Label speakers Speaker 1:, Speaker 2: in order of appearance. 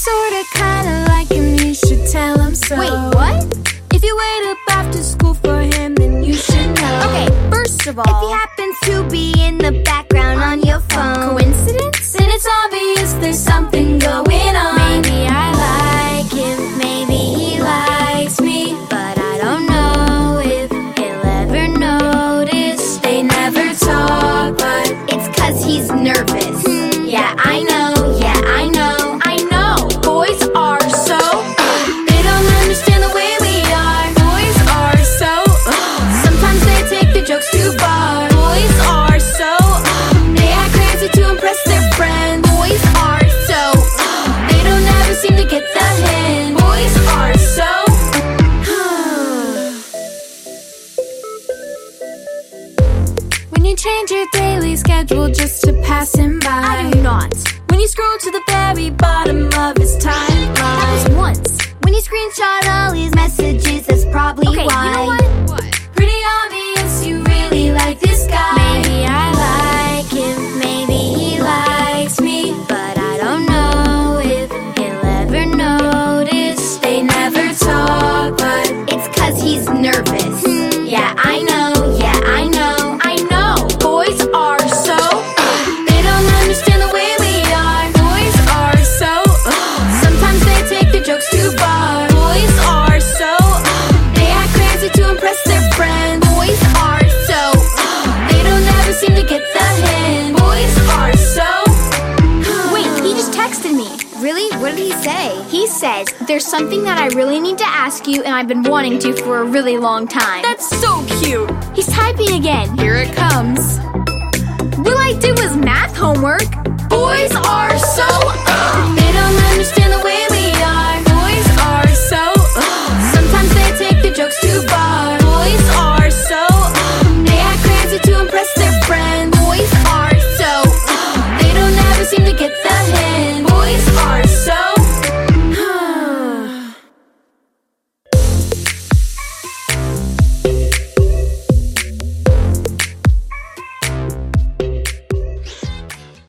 Speaker 1: sorta kinda like him, you should tell him so.
Speaker 2: Wait,
Speaker 1: change your daily schedule just to pass him by.
Speaker 2: I do not.
Speaker 1: When you scroll to the very bottom of his timeline.
Speaker 2: Once.
Speaker 1: When you screenshot me.
Speaker 2: Really? What did he say? He says, There's something that I really need to ask you, and I've been wanting to for a really long time.
Speaker 1: That's so cute.
Speaker 2: He's typing again. Here it comes. Will I do his math homework?
Speaker 1: Boys are.